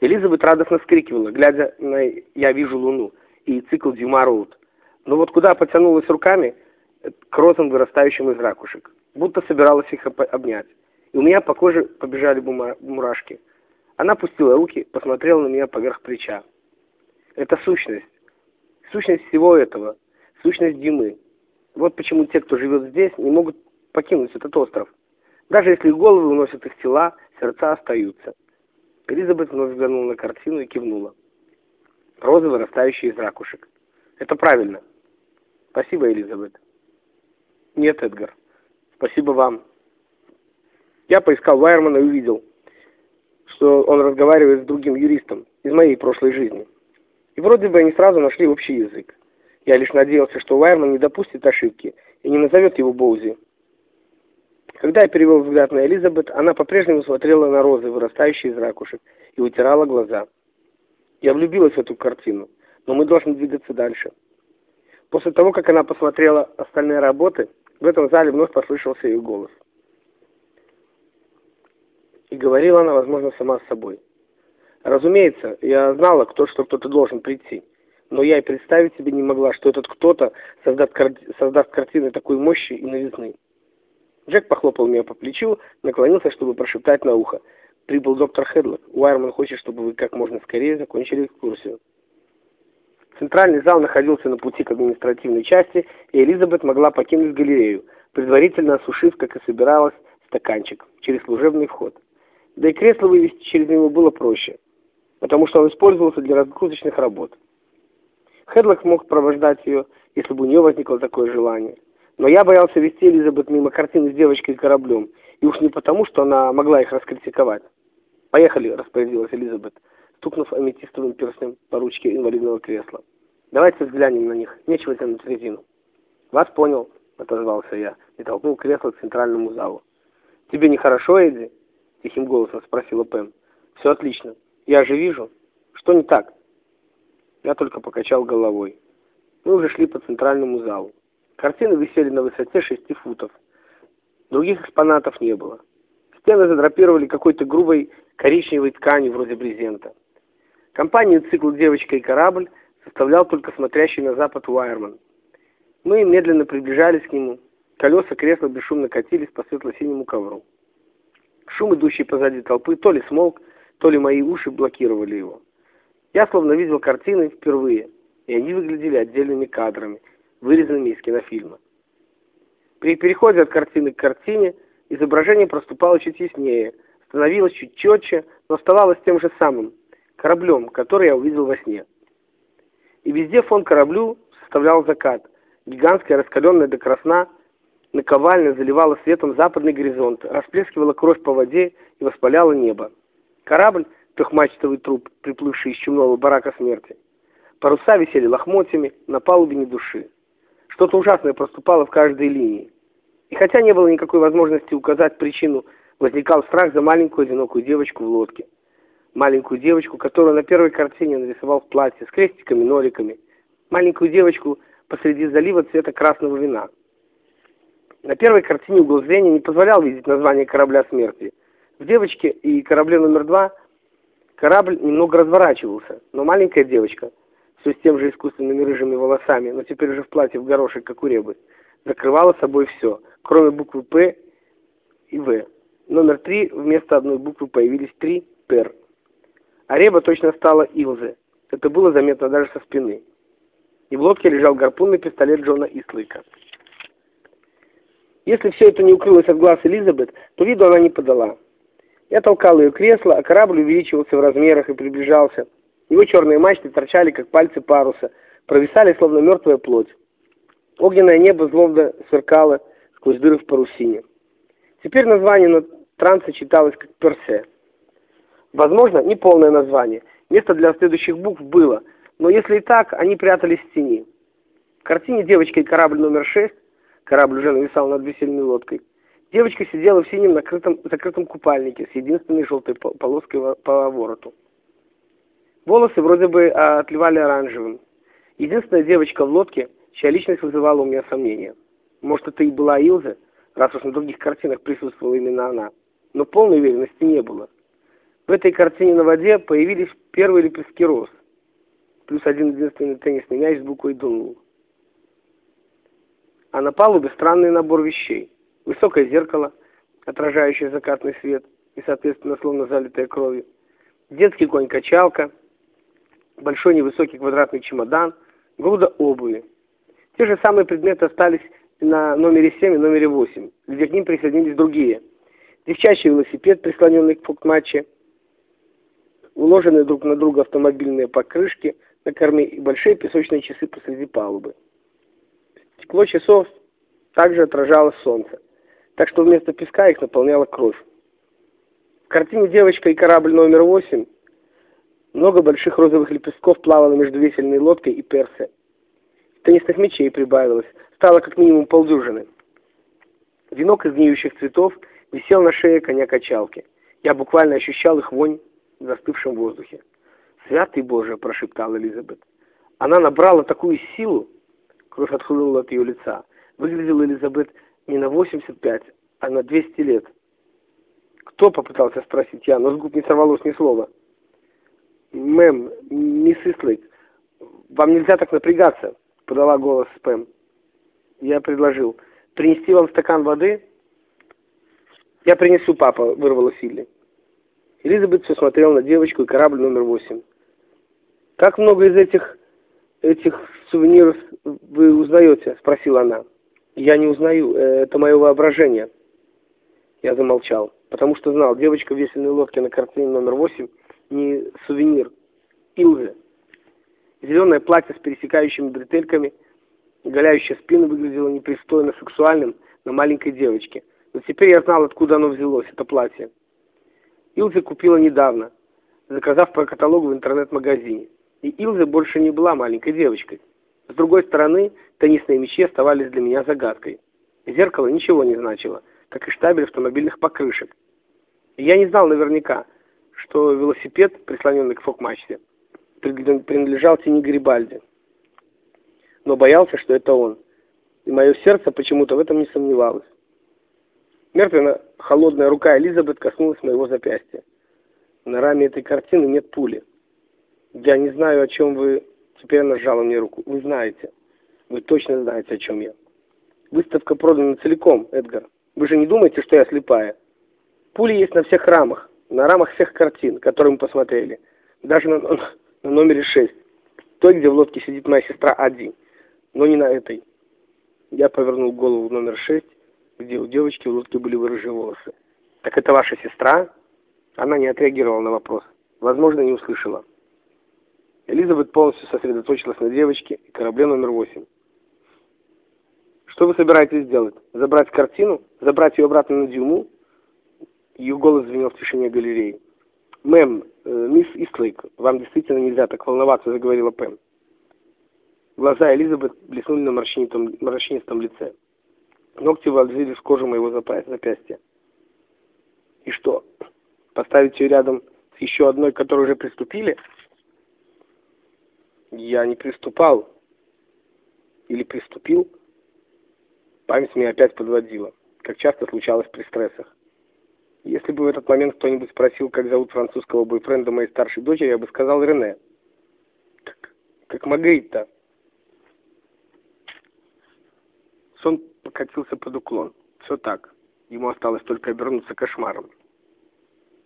Элизабет радостно вскрикивала, глядя на «Я вижу луну» и цикл Дюма Роуд. Но вот куда потянулась руками к розам, вырастающим из ракушек, будто собиралась их обнять. И у меня по коже побежали мурашки. Она пустила руки, посмотрела на меня поверх плеча. Это сущность. Сущность всего этого. Сущность Димы. Вот почему те, кто живет здесь, не могут покинуть этот остров. Даже если головы уносят их тела, сердца остаются. Элизабет вновь взглянула на картину и кивнула. Розы, вырастающие из ракушек. Это правильно. Спасибо, Элизабет. Нет, Эдгар. Спасибо вам. Я поискал Вайермана и увидел, что он разговаривает с другим юристом из моей прошлой жизни. И вроде бы они сразу нашли общий язык. Я лишь надеялся, что Вайерман не допустит ошибки и не назовет его Боузи. Когда я перевел взгляд на Элизабет, она по-прежнему смотрела на розы, вырастающие из ракушек, и утирала глаза. Я влюбилась в эту картину, но мы должны двигаться дальше. После того, как она посмотрела остальные работы, в этом зале вновь послышался ее голос. И говорила она, возможно, сама с собой. Разумеется, я знала, кто, что кто-то должен прийти, но я и представить себе не могла, что этот кто-то создаст, создаст картины такой мощи и новизны. Джек похлопал меня по плечу, наклонился, чтобы прошептать на ухо. «Прибыл доктор Хедлок. Уайерман хочет, чтобы вы как можно скорее закончили экскурсию». Центральный зал находился на пути к административной части, и Элизабет могла покинуть галерею, предварительно осушив, как и собиралась, стаканчик через служебный вход. Да и кресло вывести через него было проще, потому что он использовался для разгрузочных работ. Хедлок мог провождать ее, если бы у нее возникло такое желание. Но я боялся вести Элизабет мимо картины с девочкой и кораблем, и уж не потому, что она могла их раскритиковать. «Поехали», — распорядилась Элизабет стукнув аметистовым перстнем по ручке инвалидного кресла. «Давайте взглянем на них. Нечего тянуть резину». «Вас понял», — отозвался я и толкнул кресло к центральному залу. «Тебе нехорошо, Эдди?» — тихим голосом спросила Пэм. «Все отлично. Я же вижу. Что не так?» Я только покачал головой. Мы уже шли по центральному залу. Картины висели на высоте шести футов. Других экспонатов не было. Стены задрапировали какой-то грубой коричневой тканью вроде брезента. Компанию цикл «Девочка и корабль» составлял только смотрящий на запад Уайерман. Мы медленно приближались к нему. Колеса кресла бесшумно катились по светло-синему ковру. Шум, идущий позади толпы, то ли смолк, то ли мои уши блокировали его. Я словно видел картины впервые, и они выглядели отдельными кадрами, вырезанными из кинофильма. При переходе от картины к картине изображение проступало чуть яснее, становилось чуть четче, но оставалось тем же самым, кораблем, который я увидел во сне. И везде фон кораблю составлял закат. Гигантская, раскаленная до красна, наковальня заливала светом западный горизонт, расплескивала кровь по воде и воспаляла небо. Корабль — трехмачтовый труп, приплывший из чумного барака смерти. Паруса висели лохмотьями, на палубе ни души. Что-то ужасное проступало в каждой линии. И хотя не было никакой возможности указать причину, возникал страх за маленькую одинокую девочку в лодке маленькую девочку, которую на первой картине нарисовал в платье с крестиками, ноликами, маленькую девочку посреди залива цвета красного вина. На первой картине угол зрения не позволял видеть название корабля смерти. В «Девочке» и корабле номер два корабль немного разворачивался, но маленькая девочка, все с тем же искусственными рыжими волосами, но теперь уже в платье в горошек, как у ребы, закрывала собой все, кроме буквы «П» и «В». Номер три вместо одной буквы появились три «Пер». А Реба точно стала Илзе. Это было заметно даже со спины. И в лодке лежал гарпунный пистолет Джона Ислыка. Если все это не укрылось от глаз Элизабет, то виду она не подала. Я толкал ее кресло, а корабль увеличивался в размерах и приближался. Его черные мачты торчали, как пальцы паруса, провисали, словно мертвая плоть. Огненное небо злобно сверкало сквозь дыры в парусине. Теперь название на трансе читалось как «Персе». Возможно, неполное название. Место для следующих букв было, но если и так, они прятались в тени. В картине «Девочка и корабль номер 6» корабль уже нависал над весельной лодкой. Девочка сидела в синем накрытом, закрытом купальнике с единственной желтой полоской по вороту. Волосы вроде бы а, отливали оранжевым. Единственная девочка в лодке, чья личность вызывала у меня сомнения. Может, это и была Илза, раз уж на других картинах присутствовала именно она. Но полной уверенности не было. В этой картине на воде появились первые лепестки роз, плюс один единственный теннисный мяч с буквой «Дунул». А на палубе странный набор вещей. Высокое зеркало, отражающее закатный свет и, соответственно, словно залитое кровью. Детский конь-качалка, большой невысокий квадратный чемодан, груда обуви. Те же самые предметы остались на номере 7 и номере 8, где к ним присоединились другие. Девчачий велосипед, прислоненный к фокматче, уложенные друг на друга автомобильные покрышки на корме и большие песочные часы посреди палубы. Стекло часов также отражало солнце, так что вместо песка их наполняла кровь. В картине «Девочка и корабль номер 8» много больших розовых лепестков плавало между весельной лодкой и персой. Теннисных мячей прибавилось, стало как минимум полдюжины. Венок из гниющих цветов висел на шее коня-качалки. Я буквально ощущал их вонь в застывшем воздухе. «Святый Боже!» – прошептала Элизабет. Она набрала такую силу, кровь отхлынула от ее лица. Выглядела Элизабет не на 85, а на 200 лет. «Кто?» – попытался спросить я, но с губ не сорвалось ни слова. «Мэм, мисс Ислейк, вам нельзя так напрягаться», – подала голос Спэм. Я предложил. «Принести вам стакан воды?» «Я принесу, папа», – вырвала Силли. Элизабет все смотрела на девочку и корабль номер восемь. «Как много из этих... этих сувениров вы узнаете?» – спросила она. «Я не узнаю, э, это мое воображение». Я замолчал, потому что знал, девочка в весельной лодке на картине номер восемь не сувенир, Илзе. Зеленое платье с пересекающими бретельками, голяющая спина выглядело непристойно сексуальным на маленькой девочке. Но теперь я знал, откуда оно взялось, это платье. Илзе купила недавно, заказав по каталогу в интернет-магазине. И Илзе больше не была маленькой девочкой. С другой стороны, теннисные мячи оставались для меня загадкой. Зеркало ничего не значило, как и штабель автомобильных покрышек. И я не знал наверняка, что велосипед, прислоненный к фок-мачте, принадлежал Тини Грибальди. Но боялся, что это он. И мое сердце почему-то в этом не сомневалось. Мертвенно холодная рука Элизабет коснулась моего запястья. На раме этой картины нет пули. Я не знаю, о чем вы... Теперь она сжала мне руку. Вы знаете. Вы точно знаете, о чем я. Выставка продана целиком, Эдгар. Вы же не думаете, что я слепая? Пули есть на всех рамах. На рамах всех картин, которые мы посмотрели. Даже на, на номере 6. Той, где в лодке сидит моя сестра Ади. Но не на этой. Я повернул голову в номер 6 где у девочки в лодке были рыжие волосы. «Так это ваша сестра?» Она не отреагировала на вопрос. Возможно, не услышала. Элизабет полностью сосредоточилась на девочке и корабле номер восемь. «Что вы собираетесь сделать? Забрать картину? Забрать ее обратно на Дюму?» Ее голос звенел в тишине галереи. «Мэм, э, мисс Истлейк, вам действительно нельзя так волноваться», — заговорила Пэм. Глаза Элизабет блеснули на морщинистом, морщинистом лице. Ногти вонзились в кожу моего запястья. И что, поставить ее рядом с еще одной, которую уже приступили? Я не приступал. Или приступил? Память меня опять подводила, как часто случалось при стрессах. Если бы в этот момент кто-нибудь спросил, как зовут французского бойфренда моей старшей дочери, я бы сказал Рене. Как, как Магритта. Сон покатился под уклон. Все так. Ему осталось только обернуться кошмаром.